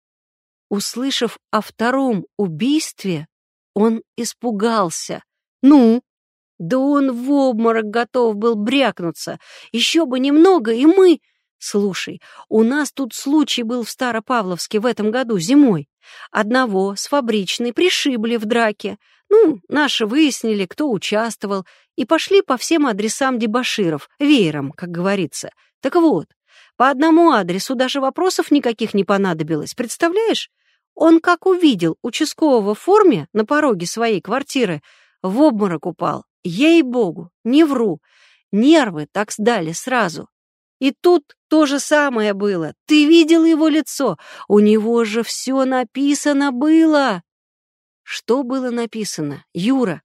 Услышав о втором убийстве, он испугался. «Ну?» Да он в обморок готов был брякнуться. Еще бы немного, и мы... Слушай, у нас тут случай был в Старопавловске в этом году зимой. Одного с фабричной пришибли в драке. Ну, наши выяснили, кто участвовал, и пошли по всем адресам дебаширов, веером, как говорится. Так вот, по одному адресу даже вопросов никаких не понадобилось, представляешь? Он как увидел участкового в форме на пороге своей квартиры, в обморок упал. Ей-богу, не вру. Нервы так сдали сразу. И тут то же самое было. Ты видел его лицо? У него же все написано было. Что было написано, Юра?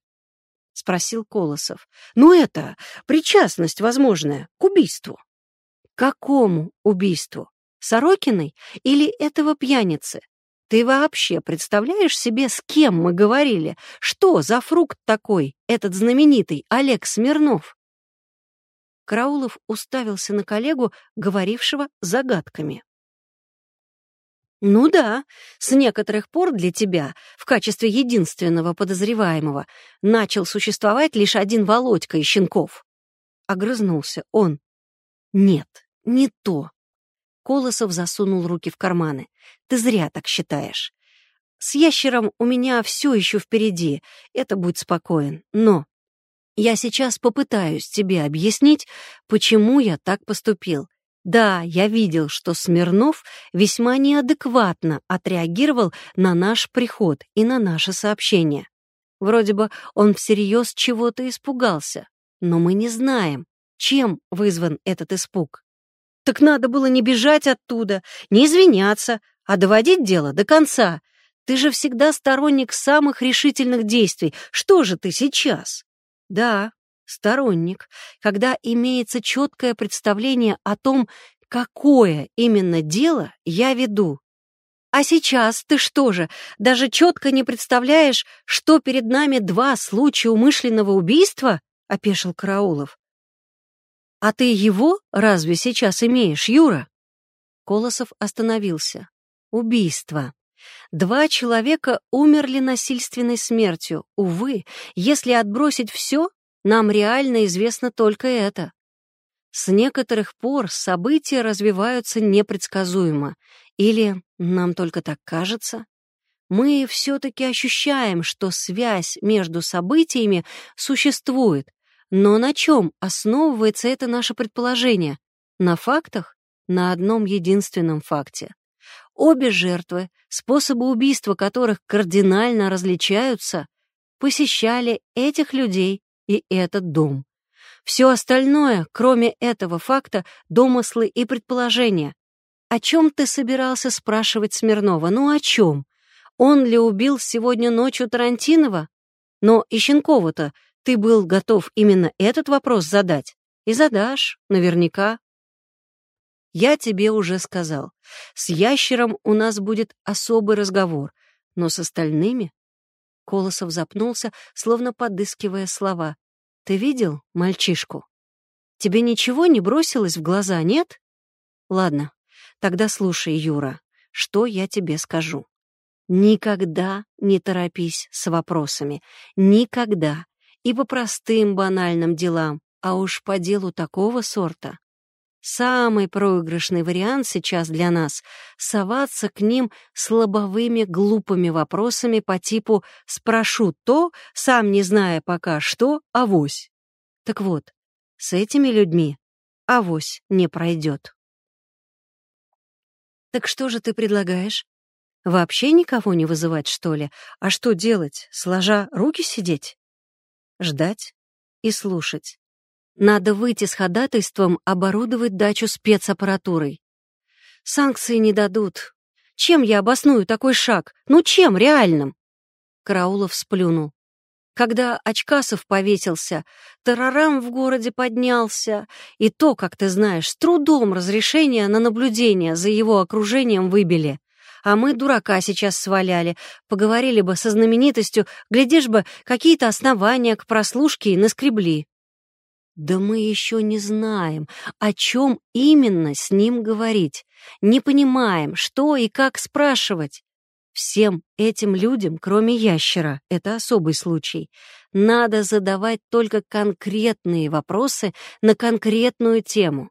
Спросил Колосов. Ну это, причастность возможная к убийству. Какому убийству? Сорокиной или этого пьяницы? Ты вообще представляешь себе, с кем мы говорили? Что за фрукт такой, этот знаменитый Олег Смирнов? Караулов уставился на коллегу, говорившего загадками. «Ну да, с некоторых пор для тебя, в качестве единственного подозреваемого, начал существовать лишь один Володька Ищенков». Огрызнулся он. «Нет, не то». Колосов засунул руки в карманы. «Ты зря так считаешь. С ящером у меня все еще впереди, это будь спокоен. Но я сейчас попытаюсь тебе объяснить, почему я так поступил. Да, я видел, что Смирнов весьма неадекватно отреагировал на наш приход и на наше сообщение. Вроде бы он всерьез чего-то испугался, но мы не знаем, чем вызван этот испуг. Так надо было не бежать оттуда, не извиняться, а доводить дело до конца. Ты же всегда сторонник самых решительных действий. Что же ты сейчас? Да, сторонник, когда имеется четкое представление о том, какое именно дело я веду. А сейчас ты что же, даже четко не представляешь, что перед нами два случая умышленного убийства? — опешил Караулов. «А ты его разве сейчас имеешь, Юра?» Колосов остановился. «Убийство. Два человека умерли насильственной смертью. Увы, если отбросить все, нам реально известно только это. С некоторых пор события развиваются непредсказуемо. Или нам только так кажется? Мы все-таки ощущаем, что связь между событиями существует. Но на чем основывается это наше предположение? На фактах? На одном единственном факте. Обе жертвы, способы убийства которых кардинально различаются, посещали этих людей и этот дом. Все остальное, кроме этого факта, домыслы и предположения. О чем ты собирался спрашивать Смирнова? Ну о чем? Он ли убил сегодня ночью Тарантинова? Но и Щенкова-то ты был готов именно этот вопрос задать. И задашь, наверняка. Я тебе уже сказал, с ящером у нас будет особый разговор, но с остальными Колосов запнулся, словно подыскивая слова. «Ты видел мальчишку? Тебе ничего не бросилось в глаза, нет? Ладно, тогда слушай, Юра, что я тебе скажу. Никогда не торопись с вопросами. Никогда. И по простым банальным делам, а уж по делу такого сорта. Самый проигрышный вариант сейчас для нас — соваться к ним с лобовыми глупыми вопросами по типу «спрошу то, сам не зная пока что, авось». Так вот, с этими людьми авось не пройдет. Так что же ты предлагаешь? Вообще никого не вызывать, что ли? А что делать, сложа руки сидеть? Ждать и слушать. Надо выйти с ходатайством оборудовать дачу спецаппаратурой. Санкции не дадут. Чем я обосную такой шаг? Ну чем реальным? Караулов сплюнул. Когда Очкасов повесился, тарарам в городе поднялся, и то, как ты знаешь, с трудом разрешение на наблюдение за его окружением выбили. А мы дурака сейчас сваляли, поговорили бы со знаменитостью, глядишь бы, какие-то основания к прослушке и наскребли. Да мы еще не знаем, о чем именно с ним говорить. Не понимаем, что и как спрашивать. Всем этим людям, кроме ящера, это особый случай, надо задавать только конкретные вопросы на конкретную тему.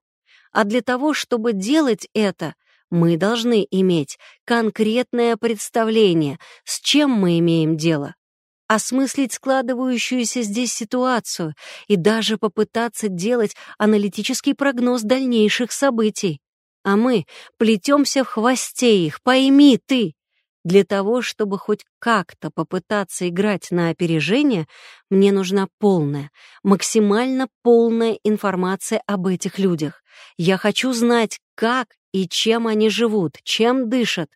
А для того, чтобы делать это, мы должны иметь конкретное представление, с чем мы имеем дело осмыслить складывающуюся здесь ситуацию и даже попытаться делать аналитический прогноз дальнейших событий. А мы плетемся в хвосте их, пойми ты. Для того, чтобы хоть как-то попытаться играть на опережение, мне нужна полная, максимально полная информация об этих людях. Я хочу знать, как и чем они живут, чем дышат.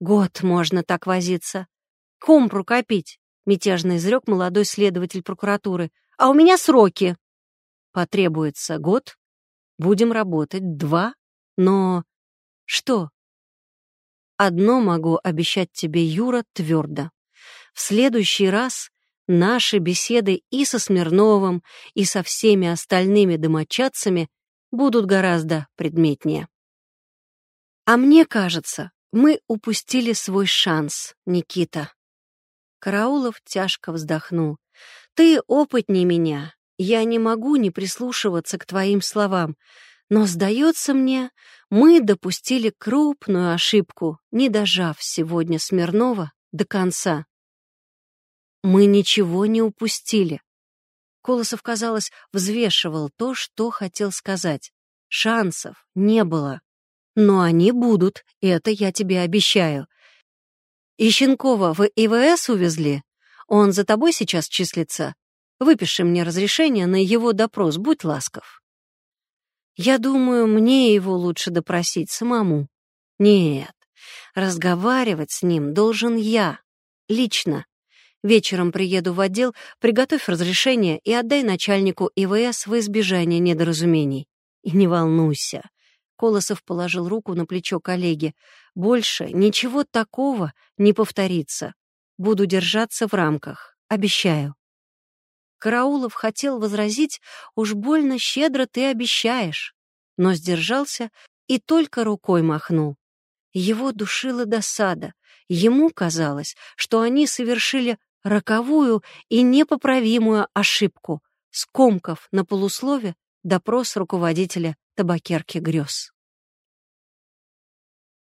Год можно так возиться. Компру копить. Мятежно изрек молодой следователь прокуратуры. «А у меня сроки!» «Потребуется год. Будем работать два. Но... Что?» «Одно могу обещать тебе, Юра, твердо. В следующий раз наши беседы и со Смирновым, и со всеми остальными домочадцами будут гораздо предметнее. А мне кажется, мы упустили свой шанс, Никита. Караулов тяжко вздохнул. «Ты опытней меня. Я не могу не прислушиваться к твоим словам. Но, сдается мне, мы допустили крупную ошибку, не дожав сегодня Смирнова до конца. Мы ничего не упустили. Колосов, казалось, взвешивал то, что хотел сказать. Шансов не было. Но они будут, это я тебе обещаю. И Щенкова в ИВС увезли? Он за тобой сейчас числится? Выпиши мне разрешение на его допрос, будь ласков. Я думаю, мне его лучше допросить самому. Нет, разговаривать с ним должен я, лично. Вечером приеду в отдел, приготовь разрешение и отдай начальнику ИВС в избежание недоразумений. И не волнуйся, Колосов положил руку на плечо коллеги. «Больше ничего такого не повторится. Буду держаться в рамках. Обещаю». Караулов хотел возразить, уж больно щедро ты обещаешь, но сдержался и только рукой махнул. Его душила досада. Ему казалось, что они совершили роковую и непоправимую ошибку, скомков на полуслове Допрос руководителя табакерки грез.